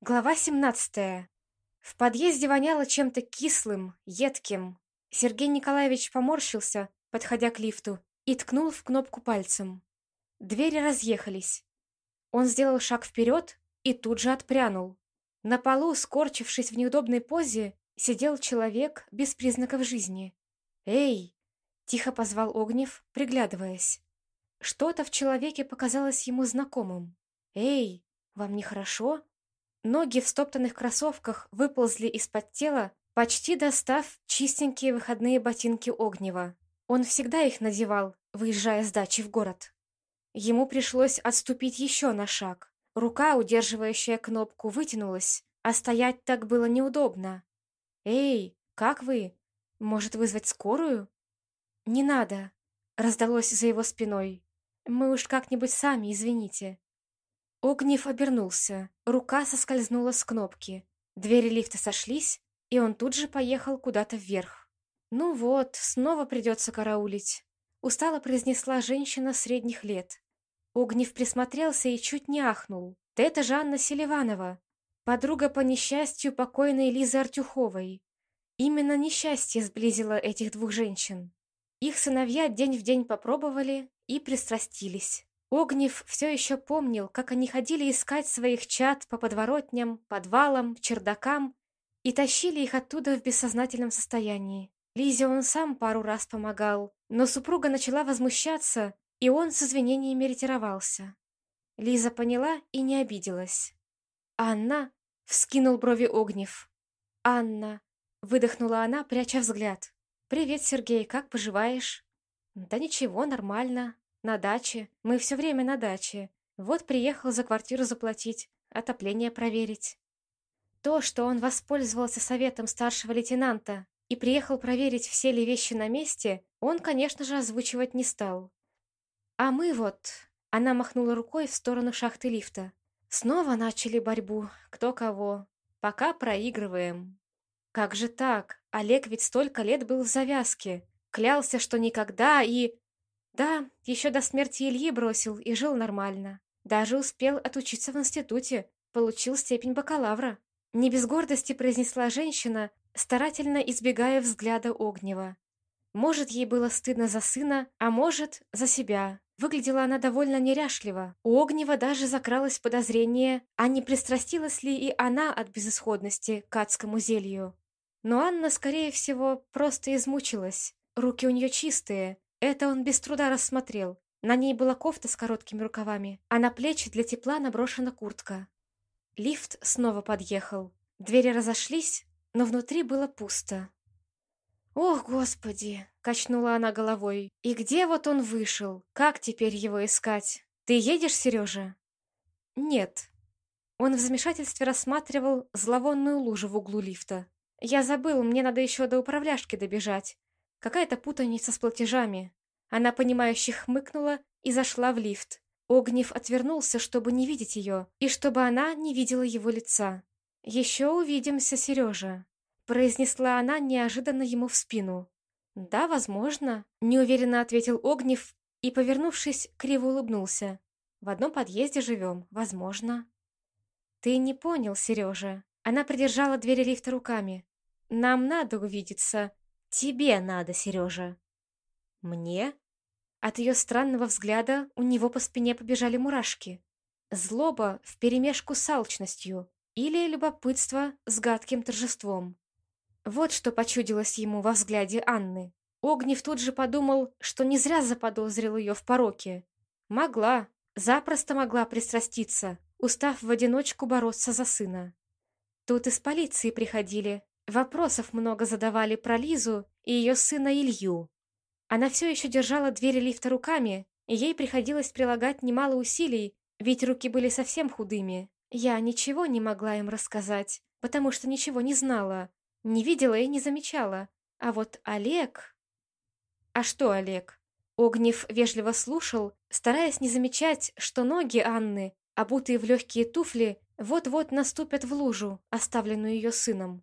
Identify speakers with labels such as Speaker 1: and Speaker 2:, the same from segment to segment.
Speaker 1: Глава 17. В подъезде воняло чем-то кислым, едким. Сергей Николаевич поморщился, подходя к лифту, и ткнул в кнопку пальцем. Двери разъехались. Он сделал шаг вперед и тут же отпрянул. На полу, скорчившись в неудобной позе, сидел человек без признаков жизни. «Эй!» — тихо позвал Огнев, приглядываясь. Что-то в человеке показалось ему знакомым. «Эй, вам нехорошо?» Ноги в стоптанных кроссовках выползли из-под тела, почти достав чистенькие выходные ботинки Огнева. Он всегда их надевал, выезжая с дачи в город. Ему пришлось отступить еще на шаг. Рука, удерживающая кнопку, вытянулась, а стоять так было неудобно. «Эй, как вы? Может, вызвать скорую?» «Не надо», — раздалось за его спиной. «Мы уж как-нибудь сами, извините». Огнев обернулся, рука соскользнула с кнопки. Двери лифта сошлись, и он тут же поехал куда-то вверх. «Ну вот, снова придется караулить», — устало произнесла женщина средних лет. Огнев присмотрелся и чуть не ахнул. «Да это же Анна Селиванова, подруга по несчастью покойной Лизы Артюховой. Именно несчастье сблизило этих двух женщин. Их сыновья день в день попробовали и пристрастились. Огнев все еще помнил, как они ходили искать своих чад по подворотням, подвалам, чердакам и тащили их оттуда в бессознательном состоянии. Лизе он сам пару раз помогал, но супруга начала возмущаться, и он с извинениями ретировался. Лиза поняла и не обиделась. «Анна?» — вскинул брови Огнев. «Анна!» — выдохнула она, пряча взгляд. «Привет, Сергей, как поживаешь?» «Да ничего, нормально. На даче. Мы все время на даче. Вот приехал за квартиру заплатить, отопление проверить. То, что он воспользовался советом старшего лейтенанта и приехал проверить, все ли вещи на месте, он, конечно же, озвучивать не стал. А мы вот... Она махнула рукой в сторону шахты лифта. Снова начали борьбу, кто кого. Пока проигрываем. Как же так? Олег ведь столько лет был в завязке. Клялся, что никогда и... Да, еще до смерти Ильи бросил и жил нормально. Даже успел отучиться в институте, получил степень бакалавра. Не без гордости произнесла женщина, старательно избегая взгляда Огнева. Может, ей было стыдно за сына, а может, за себя. Выглядела она довольно неряшливо. У Огнева даже закралось подозрение, а не пристрастилась ли и она от безысходности к адскому зелью. Но Анна, скорее всего, просто измучилась. Руки у нее чистые, это он без труда рассмотрел. На ней была кофта с короткими рукавами, а на плечи для тепла наброшена куртка. Лифт снова подъехал. Двери разошлись, но внутри было пусто. «Ох, Господи!» — качнула она головой. «И где вот он вышел? Как теперь его искать? Ты едешь, Сережа?» «Нет». Он в замешательстве рассматривал зловонную лужу в углу лифта. «Я забыл, мне надо еще до управляшки добежать. Какая-то путаница с платежами. Она, понимающе хмыкнула и зашла в лифт. Огнев отвернулся, чтобы не видеть ее, и чтобы она не видела его лица. «Еще увидимся, Сережа», — произнесла она неожиданно ему в спину. «Да, возможно», — неуверенно ответил Огнев и, повернувшись, криво улыбнулся. «В одном подъезде живем, возможно». «Ты не понял, Сережа». Она придержала двери лифта руками. «Нам надо увидеться, «Тебе надо, Сережа». «Мне?» От ее странного взгляда у него по спине побежали мурашки. Злоба вперемешку с алчностью или любопытство с гадким торжеством. Вот что почудилось ему во взгляде Анны. Огнев тут же подумал, что не зря заподозрил ее в пороке. Могла, запросто могла пристраститься, устав в одиночку бороться за сына. Тут из полиции приходили, Вопросов много задавали про Лизу и ее сына Илью. Она все еще держала двери лифта руками, и ей приходилось прилагать немало усилий, ведь руки были совсем худыми. Я ничего не могла им рассказать, потому что ничего не знала, не видела и не замечала. А вот Олег... А что Олег? Огнев вежливо слушал, стараясь не замечать, что ноги Анны, обутые в легкие туфли, вот-вот наступят в лужу, оставленную ее сыном.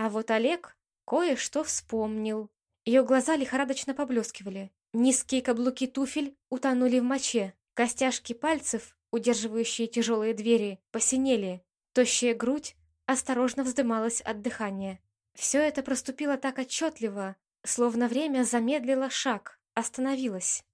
Speaker 1: А вот Олег кое-что вспомнил. Ее глаза лихорадочно поблескивали. Низкие каблуки туфель утонули в моче. Костяшки пальцев, удерживающие тяжелые двери, посинели. Тощая грудь осторожно вздымалась от дыхания. Все это проступило так отчетливо, словно время замедлило шаг, остановилось.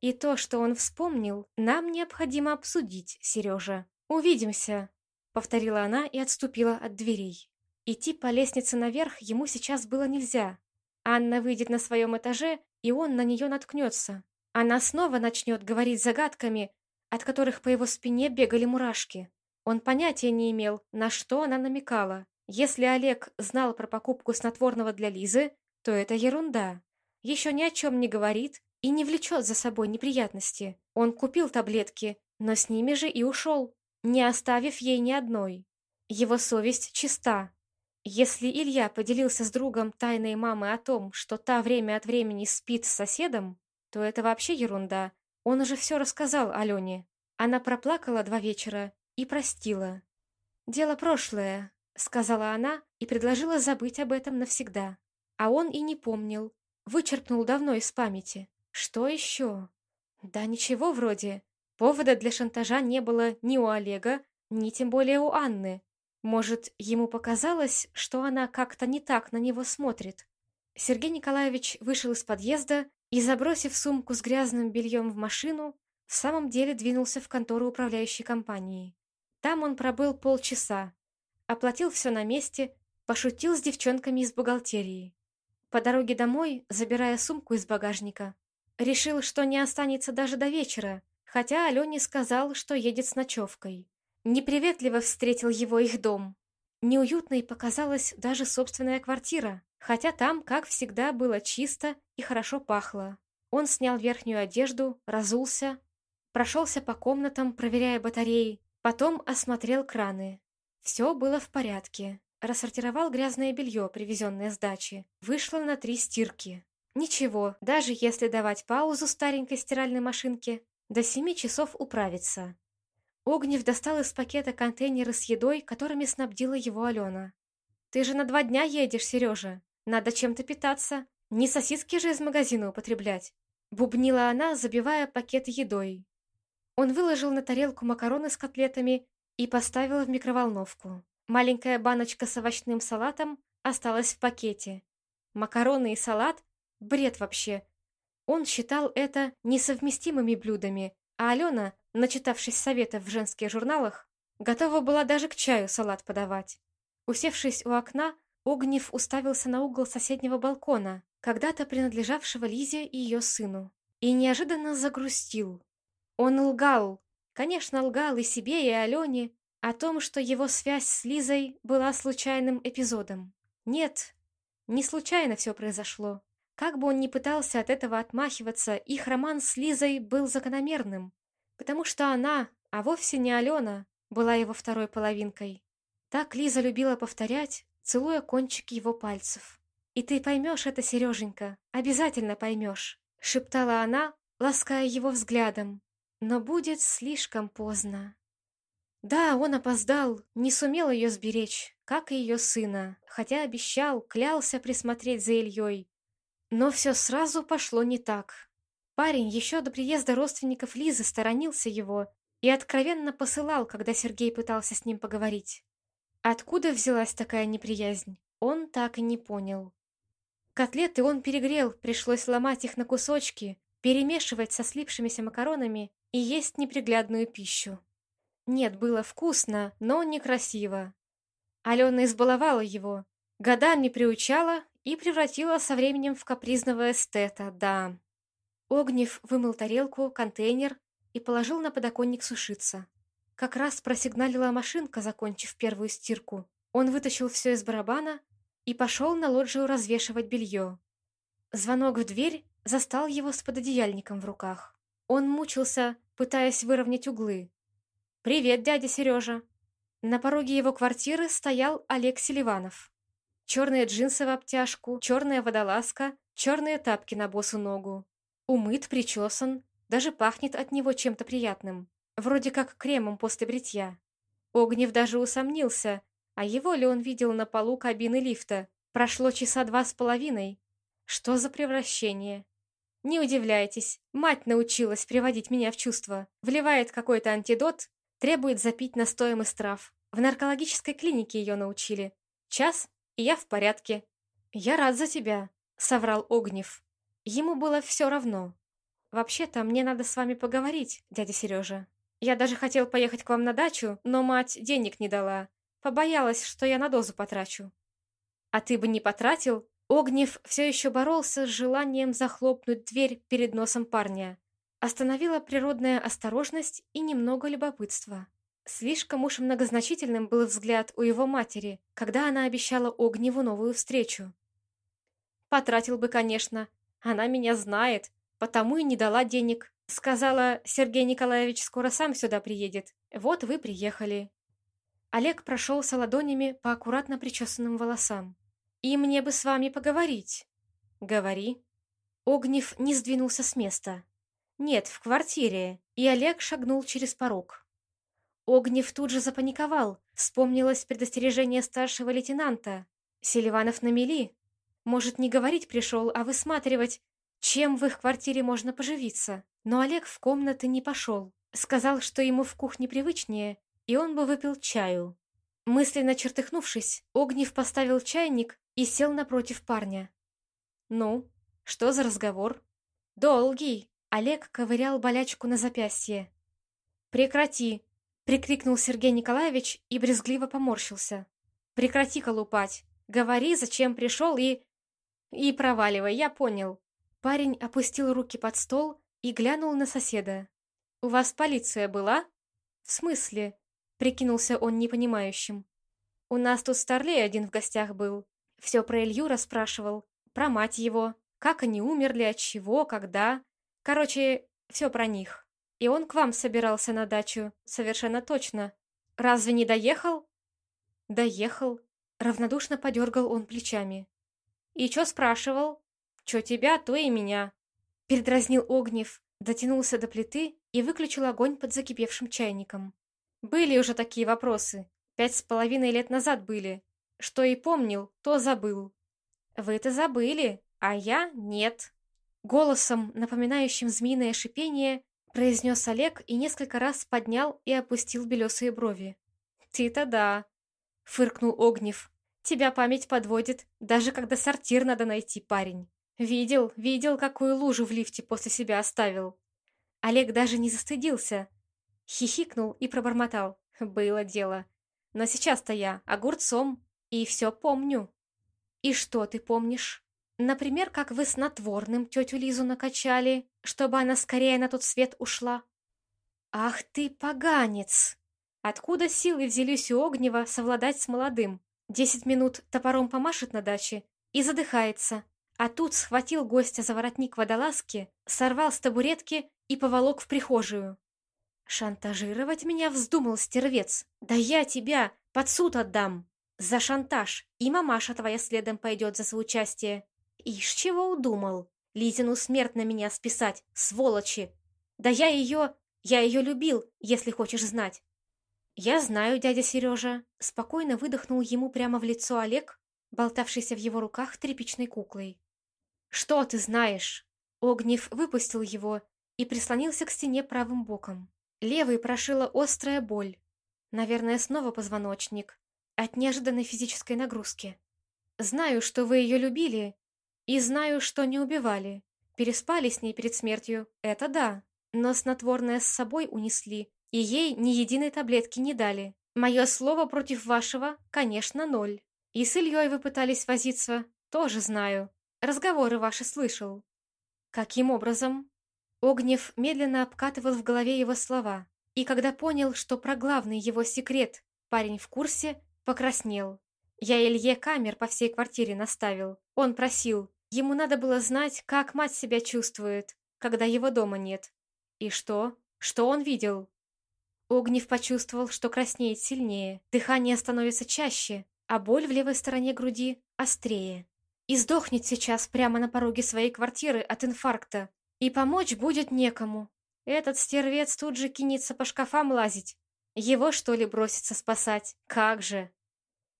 Speaker 1: И то, что он вспомнил, нам необходимо обсудить, Сережа. Увидимся, повторила она и отступила от дверей. Идти по лестнице наверх ему сейчас было нельзя. Анна выйдет на своем этаже, и он на нее наткнется. Она снова начнет говорить загадками, от которых по его спине бегали мурашки. Он понятия не имел, на что она намекала. Если Олег знал про покупку снотворного для Лизы, то это ерунда. Еще ни о чем не говорит и не влечет за собой неприятности. Он купил таблетки, но с ними же и ушел, не оставив ей ни одной. Его совесть чиста. Если Илья поделился с другом тайной мамы о том, что та время от времени спит с соседом, то это вообще ерунда. Он уже все рассказал Алене. Она проплакала два вечера и простила. «Дело прошлое», — сказала она и предложила забыть об этом навсегда. А он и не помнил, вычеркнул давно из памяти. Что еще? Да ничего вроде. Повода для шантажа не было ни у Олега, ни тем более у Анны. Может, ему показалось, что она как-то не так на него смотрит. Сергей Николаевич вышел из подъезда и, забросив сумку с грязным бельем в машину, в самом деле двинулся в контору управляющей компании. Там он пробыл полчаса, оплатил все на месте, пошутил с девчонками из бухгалтерии. По дороге домой, забирая сумку из багажника, решил, что не останется даже до вечера, хотя Алене сказал, что едет с ночевкой. Неприветливо встретил его их дом. Неуютной показалась даже собственная квартира, хотя там, как всегда, было чисто и хорошо пахло. Он снял верхнюю одежду, разулся, прошелся по комнатам, проверяя батареи, Потом осмотрел краны. Все было в порядке. Рассортировал грязное белье, привезенное с дачи. Вышло на три стирки. Ничего, даже если давать паузу старенькой стиральной машинке, до семи часов управится. Огнев достал из пакета контейнеры с едой, которыми снабдила его Алена. «Ты же на два дня едешь, Сережа. Надо чем-то питаться. Не сосиски же из магазина употреблять», — бубнила она, забивая пакет едой. Он выложил на тарелку макароны с котлетами и поставил в микроволновку. Маленькая баночка с овощным салатом осталась в пакете. Макароны и салат – бред вообще. Он считал это несовместимыми блюдами, а Алена, начитавшись советов в женских журналах, готова была даже к чаю салат подавать. Усевшись у окна, Огнев уставился на угол соседнего балкона, когда-то принадлежавшего Лизе и ее сыну, и неожиданно загрустил. Он лгал, конечно, лгал и себе, и Алене, о том, что его связь с Лизой была случайным эпизодом. Нет, не случайно все произошло. Как бы он ни пытался от этого отмахиваться, их роман с Лизой был закономерным, потому что она, а вовсе не Алена, была его второй половинкой. Так Лиза любила повторять, целуя кончики его пальцев. «И ты поймешь это, Сереженька, обязательно поймешь», — шептала она, лаская его взглядом, но будет слишком поздно. Да, он опоздал, не сумел ее сберечь, как и ее сына, хотя обещал, клялся присмотреть за Ильей. Но все сразу пошло не так. Парень еще до приезда родственников Лизы сторонился его и откровенно посылал, когда Сергей пытался с ним поговорить. Откуда взялась такая неприязнь, он так и не понял. Котлеты он перегрел, пришлось ломать их на кусочки, перемешивать со слипшимися макаронами и есть неприглядную пищу. Нет, было вкусно, но некрасиво. Алена избаловала его, годами приучала и превратила со временем в капризного эстета, да. Огнев вымыл тарелку, контейнер и положил на подоконник сушиться. Как раз просигналила машинка, закончив первую стирку. Он вытащил все из барабана и пошел на лоджию развешивать белье. Звонок в дверь застал его с пододеяльником в руках. Он мучился, пытаясь выровнять углы. «Привет, дядя Сережа!» На пороге его квартиры стоял Олег Селиванов. Черные джинсы в обтяжку, черная водолазка, черные тапки на босу ногу. Умыт, причесан, даже пахнет от него чем-то приятным. Вроде как кремом после бритья. Огнев даже усомнился, а его ли он видел на полу кабины лифта. Прошло часа два с половиной. Что за превращение? Не удивляйтесь, мать научилась приводить меня в чувство. Вливает какой-то антидот, требует запить настоем из трав. В наркологической клинике ее научили. Час, и я в порядке. Я рад за тебя, соврал Огнев. Ему было все равно. Вообще-то мне надо с вами поговорить, дядя Сережа. Я даже хотел поехать к вам на дачу, но мать денег не дала. Побоялась, что я на дозу потрачу. А ты бы не потратил? Огнев все еще боролся с желанием захлопнуть дверь перед носом парня. Остановила природная осторожность и немного любопытства. Слишком уж многозначительным был взгляд у его матери, когда она обещала Огневу новую встречу. Потратил бы, конечно. Она меня знает, потому и не дала денег. Сказала, Сергей Николаевич скоро сам сюда приедет. Вот вы приехали. Олег прошелся ладонями по аккуратно причесанным волосам. «И мне бы с вами поговорить». «Говори». Огнев не сдвинулся с места. «Нет, в квартире». И Олег шагнул через порог. Огнев тут же запаниковал. Вспомнилось предостережение старшего лейтенанта. Селиванов на мели. Может, не говорить пришел, а высматривать, чем в их квартире можно поживиться. Но Олег в комнаты не пошел. Сказал, что ему в кухне привычнее, и он бы выпил чаю. Мысленно чертыхнувшись, Огнев поставил чайник и сел напротив парня. «Ну, что за разговор?» «Долгий!» Олег ковырял болячку на запястье. «Прекрати!» — прикрикнул Сергей Николаевич и брезгливо поморщился. «Прекрати колупать! Говори, зачем пришел и...» «И проваливай, я понял». Парень опустил руки под стол и глянул на соседа. «У вас полиция была?» «В смысле?» — прикинулся он непонимающим. «У нас тут старлей один в гостях был. Все про Илью расспрашивал, про мать его, как они умерли, от чего, когда. Короче, все про них. И он к вам собирался на дачу, совершенно точно. Разве не доехал? Доехал. Равнодушно подергал он плечами. И что спрашивал? Что тебя, то и меня. Передразнил Огнев, дотянулся до плиты и выключил огонь под закипевшим чайником. Были уже такие вопросы. Пять с половиной лет назад были. Что и помнил, то забыл. Вы-то забыли, а я нет. Голосом, напоминающим змеиное шипение, произнес Олег и несколько раз поднял и опустил белесые брови. «Ты-то да», — фыркнул Огнев. «Тебя память подводит, даже когда сортир надо найти, парень. Видел, видел, какую лужу в лифте после себя оставил». Олег даже не застыдился. Хихикнул и пробормотал. «Было дело. Но сейчас-то я огурцом, и все помню». «И что ты помнишь?» Например, как вы снотворным тетю Лизу накачали, чтобы она скорее на тот свет ушла. Ах ты, поганец! Откуда силы взялись у Огнева совладать с молодым? Десять минут топором помашет на даче и задыхается. А тут схватил гостя за воротник водолазки, сорвал с табуретки и поволок в прихожую. «Шантажировать меня вздумал, стервец! Да я тебя под суд отдам! За шантаж! И мамаша твоя следом пойдет за соучастие!» Ишь, чего удумал? Лизину смерть на меня списать, сволочи! Да я ее... Я ее любил, если хочешь знать. Я знаю, дядя Сережа. Спокойно выдохнул ему прямо в лицо Олег, болтавшийся в его руках тряпичной куклой. Что ты знаешь? Огнев выпустил его и прислонился к стене правым боком. Левый прошила острая боль. Наверное, снова позвоночник. От неожиданной физической нагрузки. Знаю, что вы ее любили и знаю, что не убивали. Переспали с ней перед смертью, это да. Но снотворное с собой унесли, и ей ни единой таблетки не дали. Мое слово против вашего, конечно, ноль. И с Ильей вы пытались возиться, тоже знаю. Разговоры ваши слышал. Каким образом? Огнев медленно обкатывал в голове его слова, и когда понял, что про главный его секрет парень в курсе, покраснел. Я Илье камер по всей квартире наставил. Он просил. Ему надо было знать, как мать себя чувствует, когда его дома нет. И что? Что он видел? Огнев почувствовал, что краснеет сильнее, дыхание становится чаще, а боль в левой стороне груди острее. И сдохнет сейчас прямо на пороге своей квартиры от инфаркта. И помочь будет некому. Этот стервец тут же кинется по шкафам лазить. Его, что ли, бросится спасать? Как же!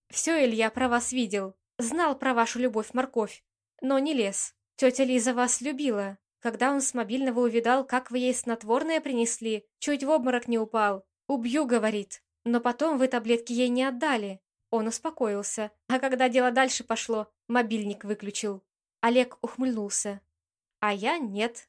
Speaker 1: Все Илья про вас видел. Знал про вашу любовь-морковь. Но не лез. Тетя Лиза вас любила. Когда он с мобильного увидал, как вы ей снотворное принесли, чуть в обморок не упал. «Убью», — говорит. Но потом вы таблетки ей не отдали. Он успокоился, а когда дело дальше пошло, мобильник выключил. Олег ухмыльнулся. А я нет.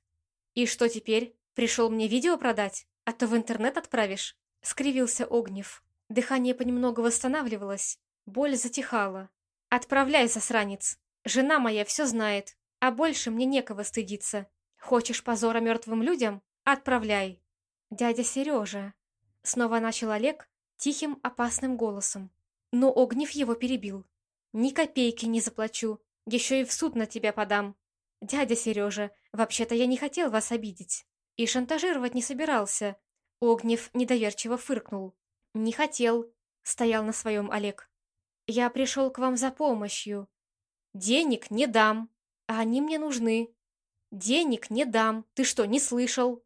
Speaker 1: И что теперь? Пришел мне видео продать? А то в интернет отправишь? Скривился Огнев. Дыхание понемногу восстанавливалось. Боль затихала. Отправляй, засранец. Жена моя все знает, а больше мне некого стыдиться. Хочешь позора мертвым людям? Отправляй. Дядя Сережа. Снова начал Олег тихим опасным голосом. Но Огнев его перебил. «Ни копейки не заплачу, еще и в суд на тебя подам. Дядя Сережа, вообще-то я не хотел вас обидеть. И шантажировать не собирался». Огнев недоверчиво фыркнул. «Не хотел», — стоял на своем Олег. «Я пришел к вам за помощью. Денег не дам, а они мне нужны. Денег не дам, ты что, не слышал?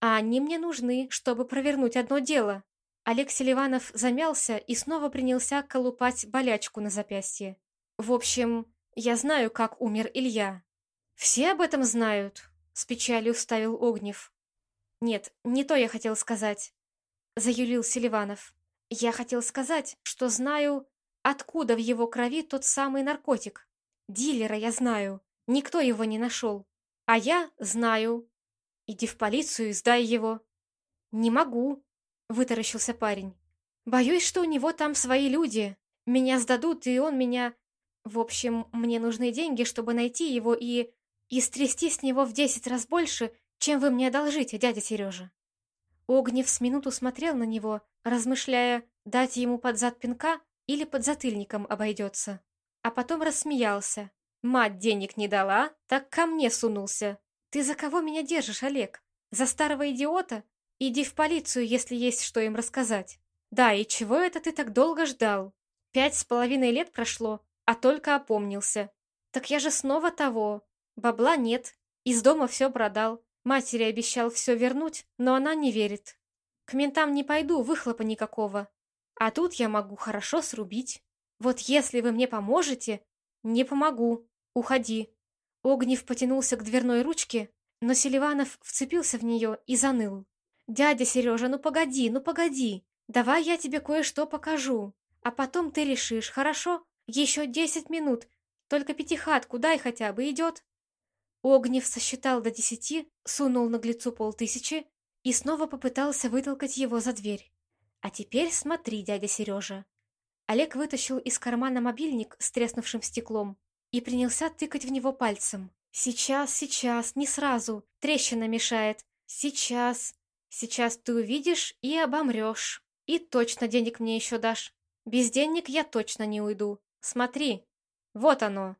Speaker 1: А они мне нужны, чтобы провернуть одно дело». Олег Селиванов замялся и снова принялся колупать болячку на запястье. «В общем, я знаю, как умер Илья». «Все об этом знают», — с печалью вставил Огнев. «Нет, не то я хотел сказать», — заюлил Селиванов. «Я хотел сказать, что знаю, откуда в его крови тот самый наркотик. Дилера я знаю, никто его не нашел. А я знаю. Иди в полицию и сдай его». «Не могу», Вытаращился парень. Боюсь, что у него там свои люди. Меня сдадут, и он меня... В общем, мне нужны деньги, чтобы найти его и... И стрясти с него в десять раз больше, чем вы мне одолжите, дядя Сережа. Огнев с минуту смотрел на него, размышляя, дать ему под зад пинка или под затыльником обойдется. А потом рассмеялся. «Мать денег не дала, так ко мне сунулся. Ты за кого меня держишь, Олег? За старого идиота? Иди в полицию, если есть что им рассказать. Да, и чего это ты так долго ждал? Пять с половиной лет прошло, а только опомнился. Так я же снова того. Бабла нет. Из дома все продал. Матери обещал все вернуть, но она не верит. К ментам не пойду, выхлопа никакого. А тут я могу хорошо срубить. Вот если вы мне поможете... Не помогу. Уходи. Огнев потянулся к дверной ручке, но Селиванов вцепился в нее и заныл. «Дядя Сережа, ну погоди, ну погоди. Давай я тебе кое-что покажу. А потом ты решишь, хорошо? Еще десять минут. Только пятихатку дай хотя бы, идет?» Огнев сосчитал до десяти, сунул наглецу полтысячи и снова попытался вытолкать его за дверь. «А теперь смотри, дядя Сережа». Олег вытащил из кармана мобильник с треснувшим стеклом и принялся тыкать в него пальцем. «Сейчас, сейчас, не сразу. Трещина мешает. Сейчас. Сейчас ты увидишь и обомрешь. И точно денег мне еще дашь. Без денег я точно не уйду. Смотри. Вот оно.